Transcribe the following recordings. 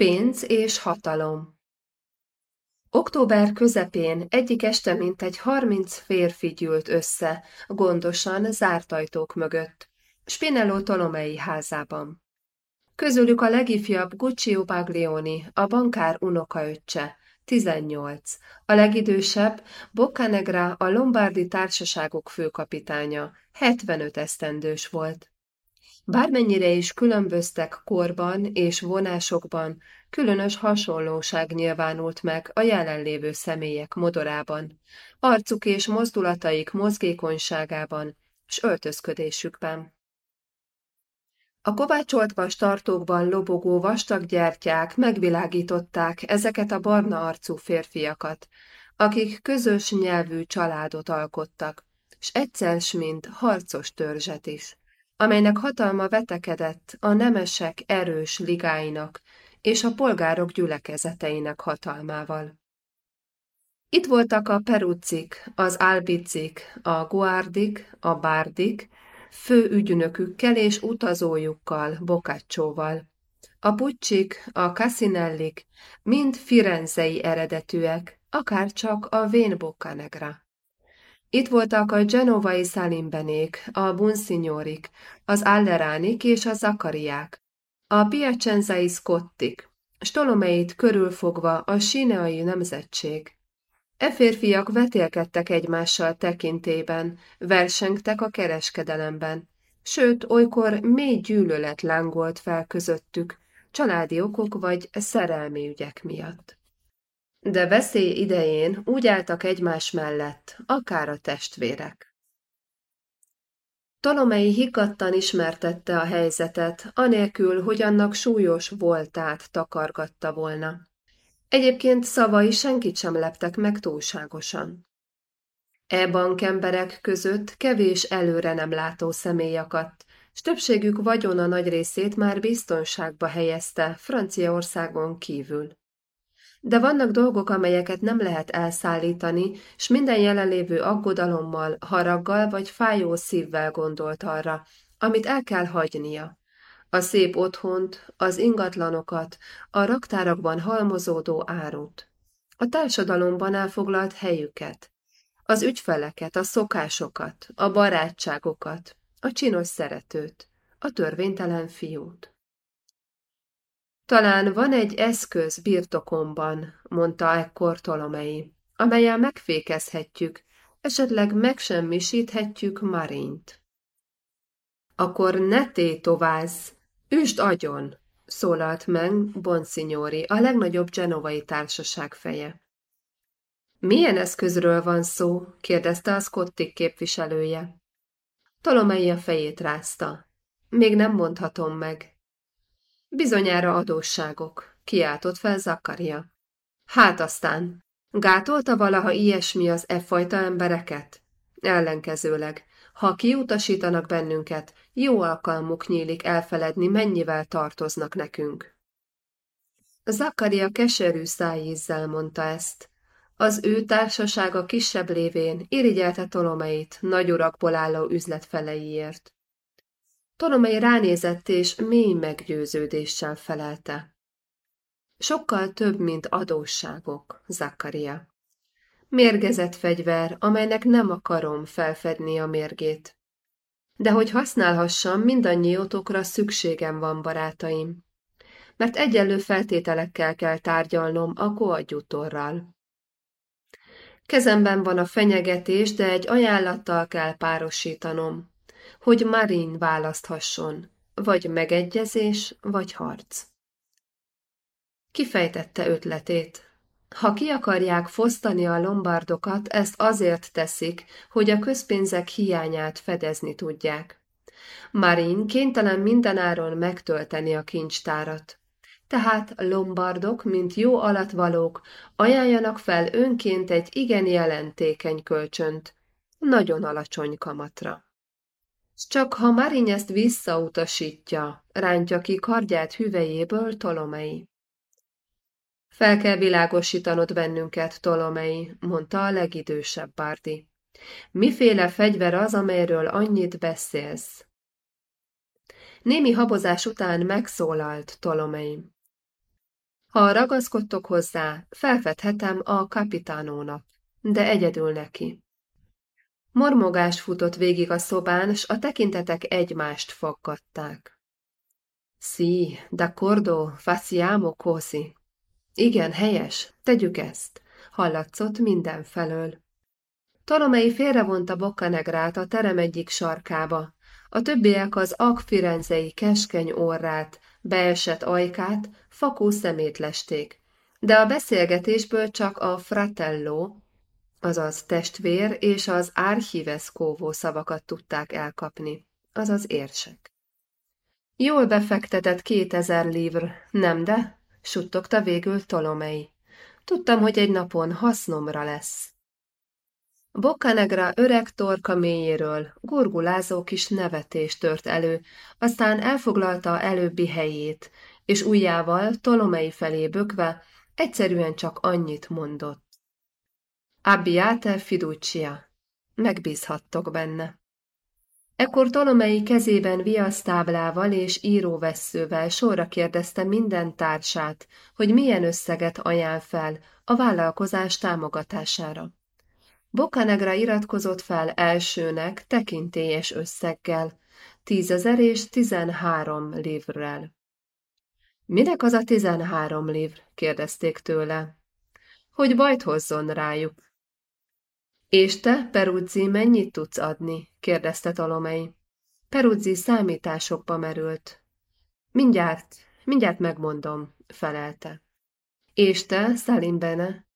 Pénz és hatalom Október közepén egyik este mintegy harminc férfi gyűlt össze, gondosan zárt ajtók mögött, Spinello Tolomei házában. Közülük a legifjabb Guccio Baglioni, a bankár unokaöccse, 18, a legidősebb Boccanegra a Lombardi társaságok főkapitánya, 75 esztendős volt. Bármennyire is különböztek korban és vonásokban, különös hasonlóság nyilvánult meg a jelenlévő személyek modorában, arcuk és mozdulataik mozgékonyságában, s öltözködésükben. A kovácsolt vastartókban lobogó vastag gyertyák megvilágították ezeket a barna arcú férfiakat, akik közös nyelvű családot alkottak, s egyszer mint harcos törzset is amelynek hatalma vetekedett a nemesek erős ligáinak és a polgárok gyülekezeteinek hatalmával. Itt voltak a perucik, az albicik, a guárdik, a bárdik, fő ügynökükkel és utazójukkal, Bokácsóval. A pucsik, a cassinellik, mind firenzei eredetűek, akár csak a Vén Boccanegra. Itt voltak a genovai szalimbenék, a bunsignorik, az alleránik és a zakariák, a piacenzai scottik, stolomeit körülfogva a sineai nemzetség. E férfiak vetélkedtek egymással tekintében, versengtek a kereskedelemben, sőt, olykor mély gyűlölet lángolt fel közöttük, családi okok vagy szerelmi ügyek miatt. De veszély idején úgy álltak egymás mellett, akár a testvérek. Tolomei hikattan ismertette a helyzetet, anélkül, hogy annak súlyos voltát takargatta volna. Egyébként szavai senkit sem leptek meg túlságosan. E bankemberek között kevés előre nem látó személy akadt, s többségük vagyona nagy részét már biztonságba helyezte Franciaországon kívül de vannak dolgok, amelyeket nem lehet elszállítani, s minden jelenlévő aggodalommal, haraggal vagy fájó szívvel gondolt arra, amit el kell hagynia. A szép otthont, az ingatlanokat, a raktárakban halmozódó árut, a társadalomban elfoglalt helyüket, az ügyfeleket, a szokásokat, a barátságokat, a csinos szeretőt, a törvénytelen fiút. Talán van egy eszköz birtokomban, mondta ekkor Tolomei, amelyel megfékezhetjük, esetleg megsemmisíthetjük Marint. Akkor ne tétovázz, üsd agyon, szólalt meg Bonsignori, a legnagyobb genovai társaság feje. Milyen eszközről van szó? kérdezte a Scottik képviselője. Tolomei a fejét rázta. Még nem mondhatom meg. Bizonyára adósságok, kiáltott fel Zakaria. Hát aztán, gátolta valaha ilyesmi az e fajta embereket? Ellenkezőleg, ha kiutasítanak bennünket, jó alkalmuk nyílik elfeledni, mennyivel tartoznak nekünk. Zakaria keserű szájízzel mondta ezt. Az ő társasága kisebb lévén irigyelte Tolomeit nagy urakból álló üzletfeleiért. Tolomei ránézett, és mély meggyőződéssel felelte. Sokkal több, mint adósságok, Zakaria. Mérgezett fegyver, amelynek nem akarom felfedni a mérgét. De hogy használhassam, mindannyiótokra szükségem van, barátaim. Mert egyenlő feltételekkel kell tárgyalnom a koadjutorral. Kezemben van a fenyegetés, de egy ajánlattal kell párosítanom hogy Marin választhasson, vagy megegyezés, vagy harc. Kifejtette ötletét. Ha ki akarják fosztani a lombardokat, ezt azért teszik, hogy a közpénzek hiányát fedezni tudják. Marin kénytelen mindenáron megtölteni a kincstárat. Tehát lombardok, mint jó alatvalók, ajánljanak fel önként egy igen jelentékeny kölcsönt, nagyon alacsony kamatra. Csak ha Marin ezt visszautasítja, rántja ki kardját hüvejéből Tolomei. Fel kell világosítanod bennünket, Tolomei, mondta a legidősebb Bárdi. Miféle fegyver az, amelyről annyit beszélsz? Némi habozás után megszólalt Tolomei. Ha ragaszkodtok hozzá, felfedhetem a kapitánónak, de egyedül neki. Mormogás futott végig a szobán, s a tekintetek egymást faggatták. Sí, d'accordo, facciamo così. Igen, helyes, tegyük ezt, hallatszott mindenfelől. Tolomei félrevonta Boccanegrát a terem egyik sarkába, a többiek az agfirenzei keskeny orrát, beesett ajkát, fakó szemét lesték, de a beszélgetésből csak a fratello, azaz testvér és az archivescóvó szavakat tudták elkapni, azaz érsek. Jól befektetett kétezer livr, nem de? suttogta végül Tolomei. Tudtam, hogy egy napon hasznomra lesz. Boccanegra öreg torka mélyéről gurgulázó kis nevetés tört elő, aztán elfoglalta előbbi helyét, és ujjával Tolomei felé bökve egyszerűen csak annyit mondott. Abbiate fiducia. Megbízhattok benne. Ekkor Tolomei kezében viasztáblával és íróvesszővel sorra kérdezte minden társát, hogy milyen összeget ajánl fel a vállalkozás támogatására. Bocanegra iratkozott fel elsőnek tekintélyes összeggel, tízezer és tizenhárom livrrel. Minek az a tizenhárom livr? kérdezték tőle. Hogy bajt hozzon rájuk. És te, Peruzzi, mennyit tudsz adni? kérdezte Tolomei. Peruzzi számításokba merült. Mindjárt, mindjárt megmondom, felelte. És te, Salimbene?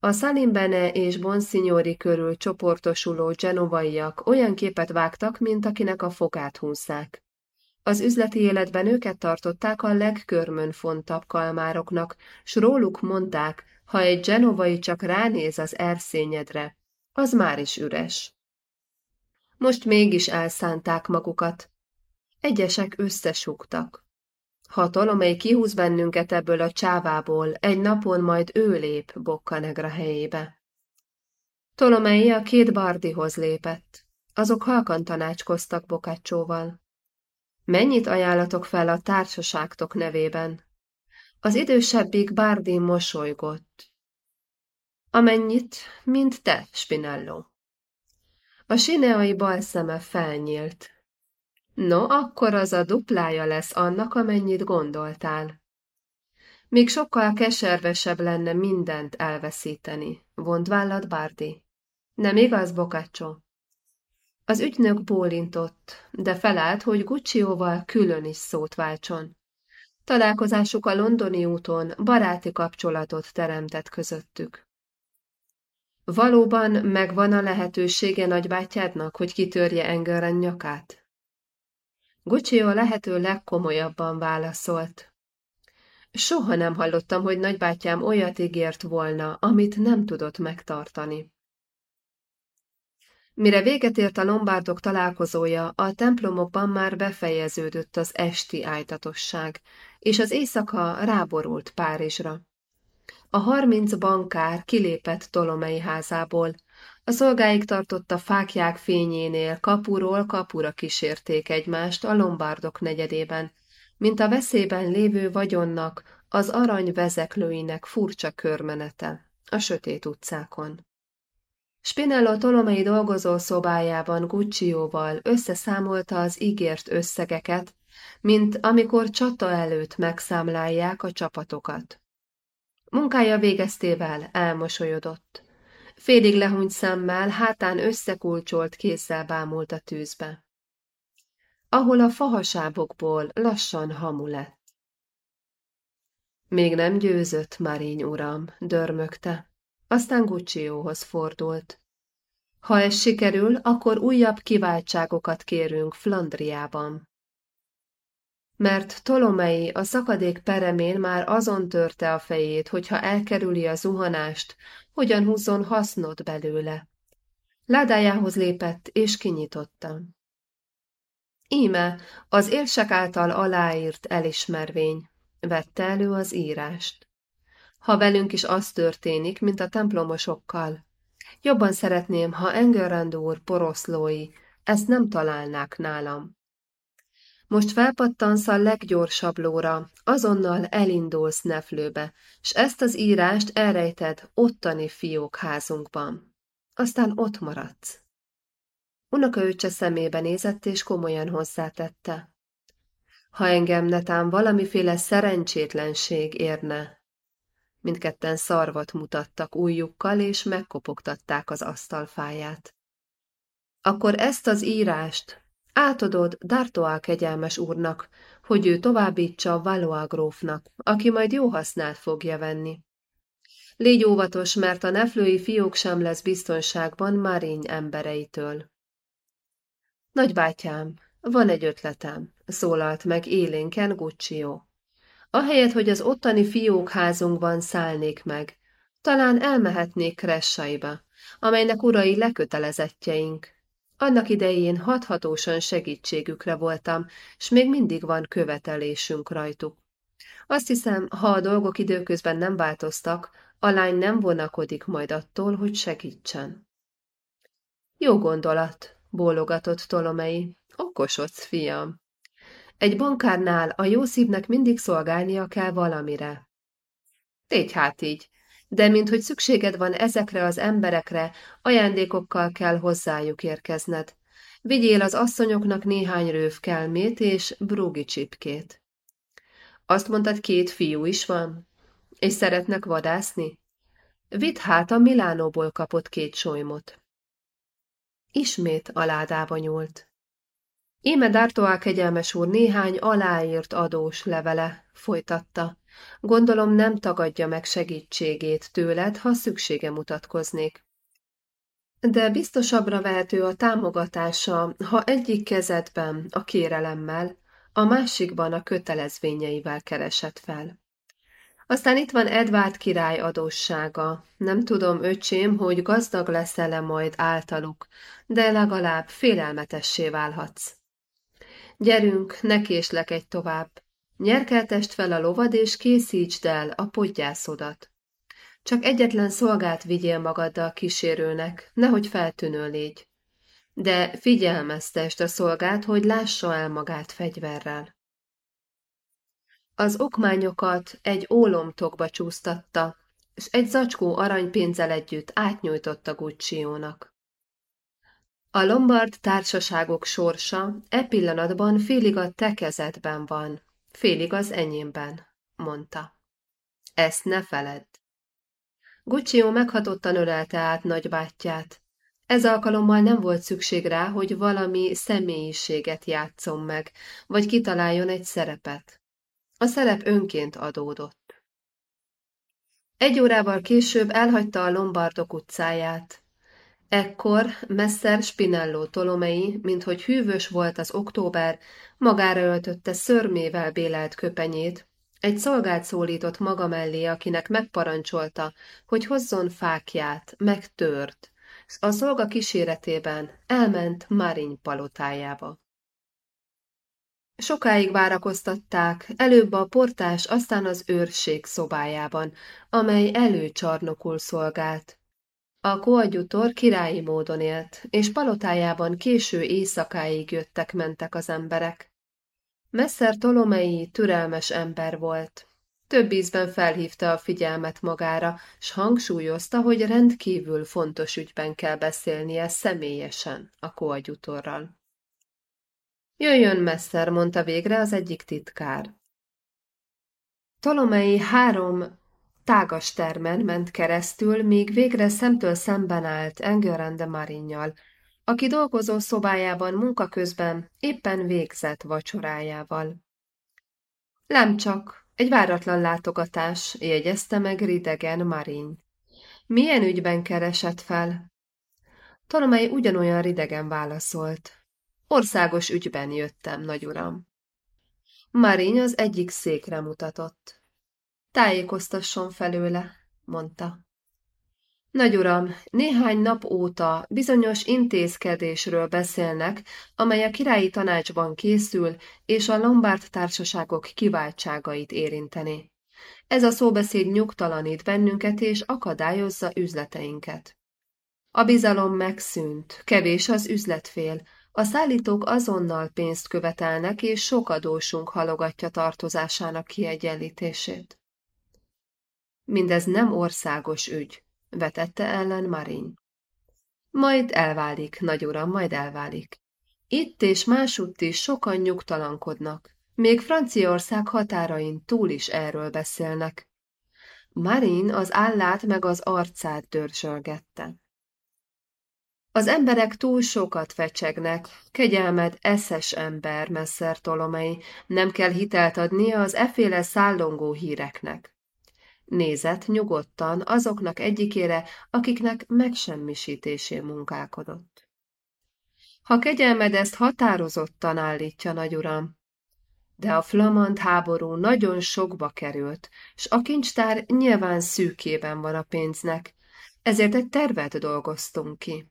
A Salimbene és Bonsignori körül csoportosuló genovaiak olyan képet vágtak, mint akinek a fogát húzzák. Az üzleti életben őket tartották a legkörmönfontabb kalmároknak, s róluk mondták, ha egy genovai csak ránéz az erszényedre, az már is üres. Most mégis elszánták magukat. Egyesek összesúgtak. Ha Tolomei kihúz bennünket ebből a csávából, egy napon majd ő lép Bokkanegra helyébe. Tolomei a két bardihoz lépett. Azok halkan tanácskoztak Bokácsóval. Mennyit ajánlatok fel a társaságtok nevében? Az idősebbik Bárdi mosolygott. Amennyit, mint te, Spinello. A sineai bal szeme felnyílt. No, akkor az a duplája lesz annak, amennyit gondoltál. Még sokkal keservesebb lenne mindent elveszíteni, vont vállat Bárdi. Nem igaz, Bokácsó? Az ügynök bólintott, de felállt, hogy Guccióval külön is szót váltson. Találkozásuk a londoni úton baráti kapcsolatot teremtett közöttük. Valóban megvan a lehetősége nagybátyádnak, hogy kitörje Engeren nyakát? Guccio lehető legkomolyabban válaszolt. Soha nem hallottam, hogy nagybátyám olyat ígért volna, amit nem tudott megtartani. Mire véget ért a lombárdok találkozója, a templomokban már befejeződött az esti ájtatosság, és az éjszaka ráborult Párizsra. A harminc bankár kilépett Tolomei házából, a szolgáik tartotta fákják fényénél kapuról kapura kísérték egymást a lombárdok negyedében, mint a veszélyben lévő vagyonnak, az arany vezeklőinek furcsa körmenete a sötét utcákon. Spinello Tolomei dolgozó szobájában Guccióval összeszámolta az ígért összegeket, mint amikor csata előtt megszámlálják a csapatokat. Munkája végeztével elmosolyodott. Félig lehúnyt szemmel, hátán összekulcsolt kézzel bámult a tűzbe. Ahol a fahasábokból lassan hamu lett. Még nem győzött, Maríny uram, dörmögte. Aztán Guccióhoz fordult. Ha ez sikerül, akkor újabb kiváltságokat kérünk Flandriában. Mert Tolomei a szakadék peremén már azon törte a fejét, hogyha elkerüli a zuhanást, hogyan húzzon hasznot belőle. Ládájához lépett, és kinyitotta. Íme, az élsek által aláírt elismervény, vette elő az írást. Ha velünk is az történik, mint a templomosokkal, jobban szeretném, ha Engerrand úr poroszlói ezt nem találnák nálam. Most felpattansz a leggyorsabb lóra, azonnal elindulsz Neflőbe, s ezt az írást elrejted ottani fiókházunkban. Aztán ott maradsz. Unokaöccse szemébe nézett, és komolyan hozzátette. Ha engem netán valamiféle szerencsétlenség érne. Mindketten szarvat mutattak újjukkal, és megkopogtatták az asztalfáját. Akkor ezt az írást átadod D'Artois kegyelmes úrnak, hogy ő továbbítsa Valois grófnak, aki majd jó hasznát fogja venni. Légy óvatos, mert a neflői fiók sem lesz biztonságban Maríny embereitől. Nagybátyám, van egy ötletem, szólalt meg élénken Guccio. Ahelyett, hogy az ottani fiókházunkban szállnék meg, talán elmehetnék Kressaiba, amelynek urai lekötelezettjeink. Annak idején hathatósan segítségükre voltam, s még mindig van követelésünk rajtuk. Azt hiszem, ha a dolgok időközben nem változtak, a lány nem vonakodik majd attól, hogy segítsen. Jó gondolat, bólogatott Tolomei. Okosodsz, fiam. Egy bankárnál a jó szívnek mindig szolgálnia kell valamire. Tégy hát így, de minthogy szükséged van ezekre az emberekre, ajándékokkal kell hozzájuk érkezned. Vigyél az asszonyoknak néhány rővkelmét és brugi csipkét. Azt mondtad, két fiú is van? És szeretnek vadászni? Vidd hát a Milánóból kapott két solymot. Ismét a ládába nyúlt. Íme D'Artois kegyelmes úr néhány aláírt adós levele, folytatta. Gondolom nem tagadja meg segítségét tőled, ha szüksége mutatkoznék. De biztosabbra vehető a támogatása, ha egyik kezedben a kérelemmel, a másikban a kötelezvényeivel keresett fel. Aztán itt van Edvárd király adóssága. Nem tudom, öcsém, hogy gazdag leszel-e majd általuk, de legalább félelmetessé válhatsz. Gyerünk, ne késlek egy tovább. Nyerkeltest fel a lovad, és készítsd el a podgyászodat. Csak egyetlen szolgát vigyél magaddal kísérőnek, nehogy feltűnő légy. De figyelmeztest a szolgát, hogy lássa el magát fegyverrel. Az okmányokat egy ólomtokba csúsztatta, és egy zacskó aranypénzzel együtt átnyújtotta Gucciónak. A lombard társaságok sorsa e pillanatban félig a te kezedben van, félig az enyémben, mondta. Ezt ne feledd. Guccio meghatottan ölelte át nagybátyját. Ez alkalommal nem volt szükség rá, hogy valami személyiséget játszom meg, vagy kitaláljon egy szerepet. A szerep önként adódott. Egy órával később elhagyta a Lombardok utcáját. Ekkor Messer Spinello Tolomei, minthogy hűvös volt az október, magára öltötte szörmével bélelt köpenyét, egy szolgát szólított maga mellé, akinek megparancsolta, hogy hozzon fákját, meg tört, a szolga kíséretében elment Marin palotájába. Sokáig várakoztatták, előbb a portás, aztán az őrség szobájában, amely előcsarnokul szolgált. A koadjutor királyi módon élt, és palotájában késő éjszakáig jöttek-mentek az emberek. Messzer Tolomei türelmes ember volt. Több ízben felhívta a figyelmet magára, s hangsúlyozta, hogy rendkívül fontos ügyben kell beszélnie személyesen a koadjutorral. Jöjjön messzer, mondta végre az egyik titkár. Tolomei három tágas termen ment keresztül, míg végre szemtől szemben állt Engelrand de aki dolgozó szobájában munka közben éppen végzett vacsorájával. Nem csak, egy váratlan látogatás, jegyezte meg ridegen Marin. Milyen ügyben keresett fel? Tolomei ugyanolyan ridegen válaszolt. Országos ügyben jöttem, nagyuram. Marin az egyik székre mutatott. Tájékoztasson felőle, mondta. Nagy uram, néhány nap óta bizonyos intézkedésről beszélnek, amely a királyi tanácsban készül, és a Lombard társaságok kiváltságait érinteni. Ez a szóbeszéd nyugtalanít bennünket és akadályozza üzleteinket. A bizalom megszűnt, kevés az üzletfél, A szállítók azonnal pénzt követelnek, és sok adósunk halogatja tartozásának kiegyenlítését. Mindez nem országos ügy, vetette ellen Marin. Majd elválik, nagy uram, majd elválik. Itt és másutt is sokan nyugtalankodnak. Még Franciaország határain túl is erről beszélnek. Marin az állát meg az arcát dörzsölgette. Az emberek túl sokat fecsegnek, kegyelmed eszes ember, messzer Tolomei, nem kell hitelt adnia az eféle szállongó híreknek. Nézett nyugodtan azoknak egyikére, akiknek megsemmisítésé munkálkodott. Ha kegyelmed ezt határozottan állítja, nagyuram, de a flamand háború nagyon sokba került, s a kincstár nyilván szűkében van a pénznek, ezért egy tervet dolgoztunk ki.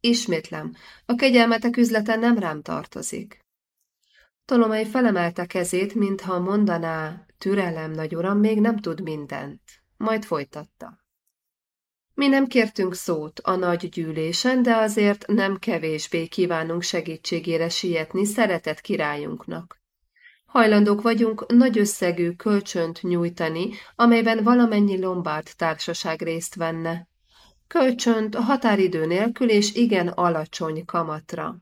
Ismétlem, a kegyelmetek üzlete nem rám tartozik. Tolomai felemelte kezét, mintha mondaná, türelem, nagy uram, még nem tud mindent. Majd folytatta. Mi nem kértünk szót a nagy gyűlésen, de azért nem kevésbé kívánunk segítségére sietni szeretett királyunknak. Hajlandók vagyunk nagy összegű kölcsönt nyújtani, amelyben valamennyi lombard társaság részt venne. Kölcsönt határidő nélkül és igen alacsony kamatra.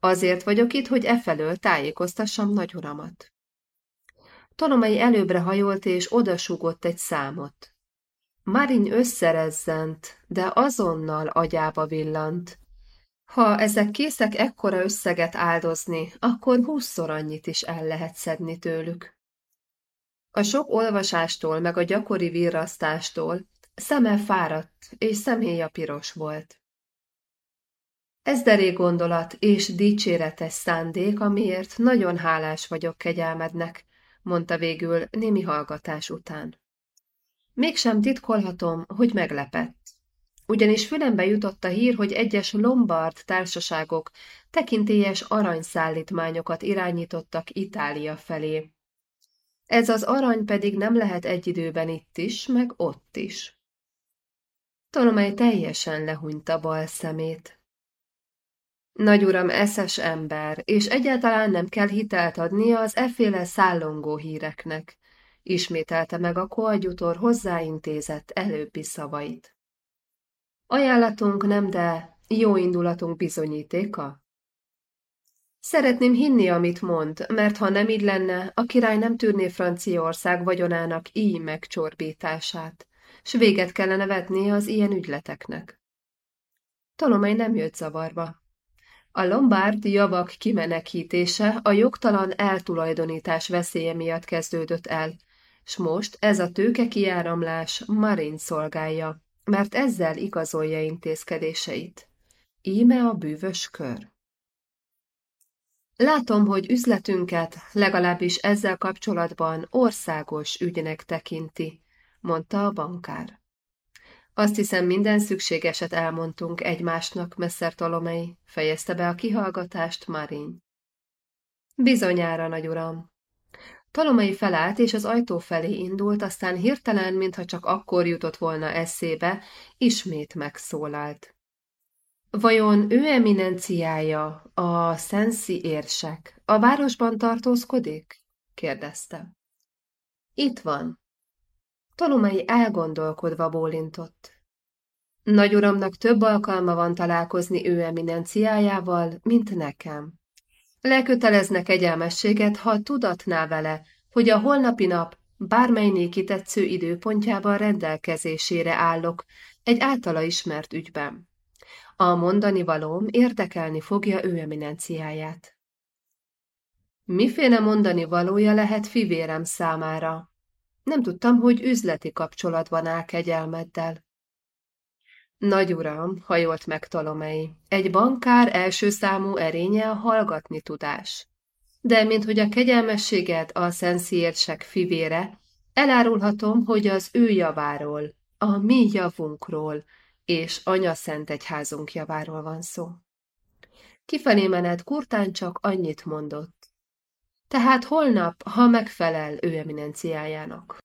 Azért vagyok itt, hogy efelől tájékoztassam nagyuramat. Tolomai előbbre hajolt és odasúgott egy számot. Marin összerezzent, de azonnal agyába villant. Ha ezek készek ekkora összeget áldozni, akkor húszszor annyit is el lehet szedni tőlük. A sok olvasástól meg a gyakori virrasztástól szeme fáradt és szemhéja piros volt. Ez derék gondolat és dicséretes szándék, amiért nagyon hálás vagyok kegyelmednek, mondta végül némi hallgatás után. Mégsem titkolhatom, hogy meglepett. Ugyanis fülembe jutott a hír, hogy egyes lombard társaságok tekintélyes aranyszállítmányokat irányítottak Itália felé. Ez az arany pedig nem lehet egy időben itt is, meg ott is. Tolomely teljesen lehúnyta bal szemét. Nagy uram eszes ember, és egyáltalán nem kell hitelt adnia az efféle szállongó híreknek, ismételte meg a koadjutor hozzáintézett előbbi szavait. Ajánlatunk nem, de jó indulatunk bizonyítéka? Szeretném hinni, amit mond, mert ha nem így lenne, a király nem tűrné Franciaország vagyonának így megcsorbítását, s véget kellene vetni az ilyen ügyleteknek. Tolomely nem jött zavarba. A lombárd javak kimenekítése a jogtalan eltulajdonítás veszélye miatt kezdődött el, s most ez a tőke kiáramlás Marin szolgálja, mert ezzel igazolja intézkedéseit. Íme a bűvös kör. Látom, hogy üzletünket legalábbis ezzel kapcsolatban országos ügynek tekinti, mondta a bankár. Azt hiszem, minden szükségeset elmondtunk egymásnak, Messzer Tolomei, fejezte be a kihallgatást Marin. Bizonyára, nagy uram. Tolomei felállt, és az ajtó felé indult, aztán hirtelen, mintha csak akkor jutott volna eszébe, ismét megszólalt. Vajon ő eminenciája, a Szensi érsek, a városban tartózkodik? kérdezte. Itt van, Tolomei elgondolkodva bólintott. Nagy uramnak több alkalma van találkozni ő eminenciájával, mint nekem. Leköteleznek egyelmességet, ha tudatná vele, hogy a holnapi nap bármely néki tetsző időpontjában rendelkezésére állok egy általa ismert ügyben. A mondani valóm érdekelni fogja ő eminenciáját. Miféle mondani valója lehet fivérem számára, nem tudtam, hogy üzleti kapcsolatban áll kegyelmeddel. Nagy uram, hajolt meg Tolomei, egy bankár első számú erénye a hallgatni tudás. De, mint hogy a kegyelmességed a szenszértsek fivére, elárulhatom, hogy az ő javáról, a mi javunkról és anya szent egyházunk javáról van szó. Kifelé menet Kurtán csak annyit mondott. Tehát holnap, ha megfelel ő eminenciájának.